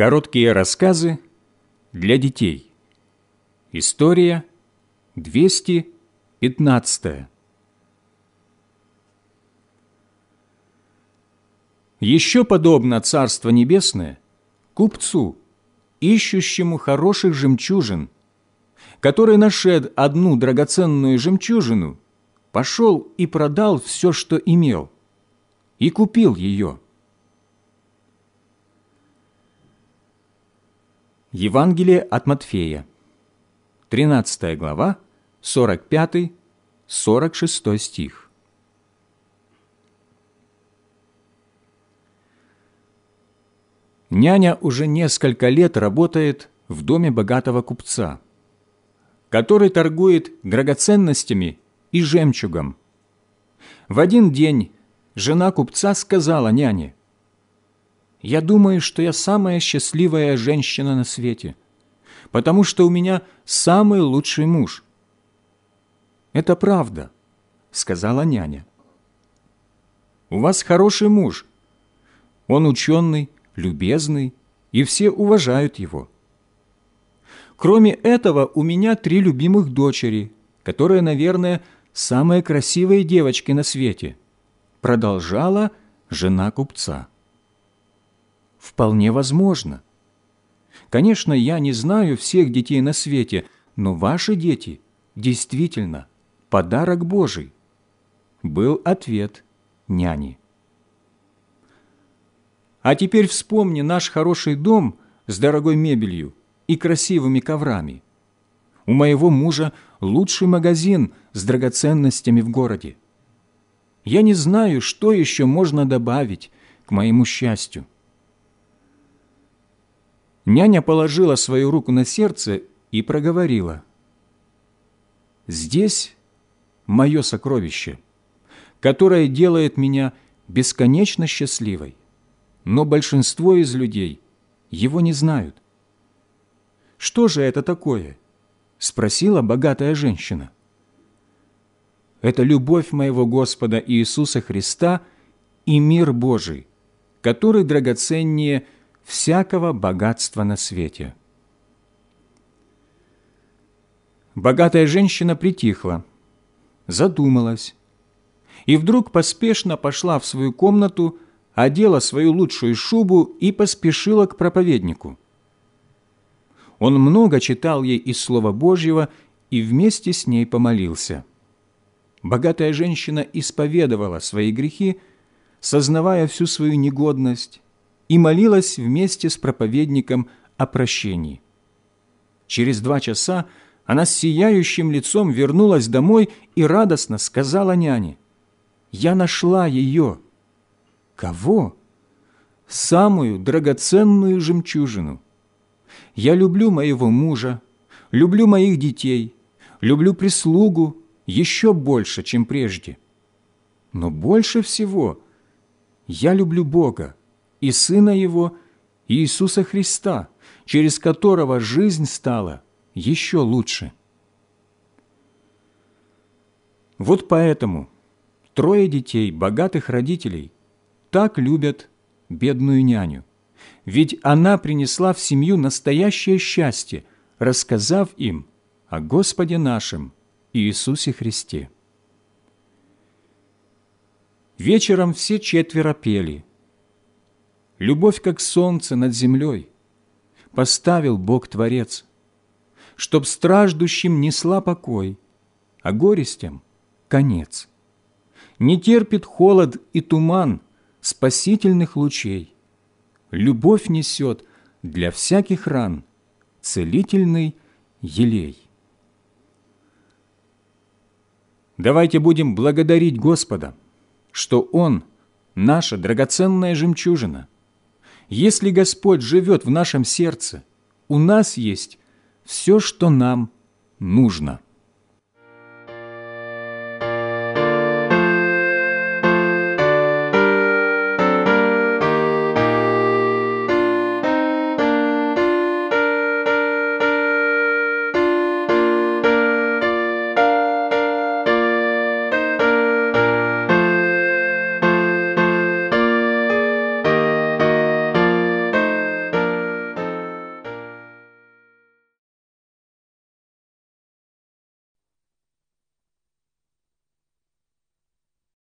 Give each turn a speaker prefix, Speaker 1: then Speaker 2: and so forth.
Speaker 1: Короткие рассказы для детей. История 215. Еще подобно Царство Небесное купцу, ищущему хороших жемчужин, который, нашед одну драгоценную жемчужину, пошел и продал все, что имел, и купил ее. Евангелие от Матфея, 13 глава, 45-46 стих. Няня уже несколько лет работает в доме богатого купца, который торгует драгоценностями и жемчугом. В один день жена купца сказала няне, «Я думаю, что я самая счастливая женщина на свете, потому что у меня самый лучший муж». «Это правда», — сказала няня. «У вас хороший муж. Он ученый, любезный, и все уважают его. Кроме этого, у меня три любимых дочери, которые, наверное, самые красивые девочки на свете, продолжала жена купца. Вполне возможно. Конечно, я не знаю всех детей на свете, но ваши дети действительно подарок Божий, был ответ няни. А теперь вспомни наш хороший дом с дорогой мебелью и красивыми коврами. У моего мужа лучший магазин с драгоценностями в городе. Я не знаю, что еще можно добавить к моему счастью. Няня положила свою руку на сердце и проговорила. «Здесь мое сокровище, которое делает меня бесконечно счастливой но большинство из людей его не знают. «Что же это такое?» – спросила богатая женщина. «Это любовь моего Господа Иисуса Христа и мир Божий, который драгоценнее всякого богатства на свете». Богатая женщина притихла, задумалась и вдруг поспешно пошла в свою комнату, одела свою лучшую шубу и поспешила к проповеднику. Он много читал ей из Слова Божьего и вместе с ней помолился. Богатая женщина исповедовала свои грехи, сознавая всю свою негодность, и молилась вместе с проповедником о прощении. Через два часа она с сияющим лицом вернулась домой и радостно сказала няне, «Я нашла ее». Кого? Самую драгоценную жемчужину. Я люблю моего мужа, люблю моих детей, люблю прислугу еще больше, чем прежде. Но больше всего я люблю Бога и Сына Его, Иисуса Христа, через которого жизнь стала еще лучше. Вот поэтому трое детей богатых родителей – так любят бедную няню. Ведь она принесла в семью настоящее счастье, рассказав им о Господе нашем Иисусе Христе. Вечером все четверо пели. «Любовь, как солнце над землей, поставил Бог-творец, чтоб страждущим несла покой, а горестям — конец. Не терпит холод и туман — спасительных лучей. Любовь несет для всяких ран целительный елей. Давайте будем благодарить Господа, что Он – наша драгоценная жемчужина. Если Господь живет в нашем сердце, у нас есть все, что нам нужно –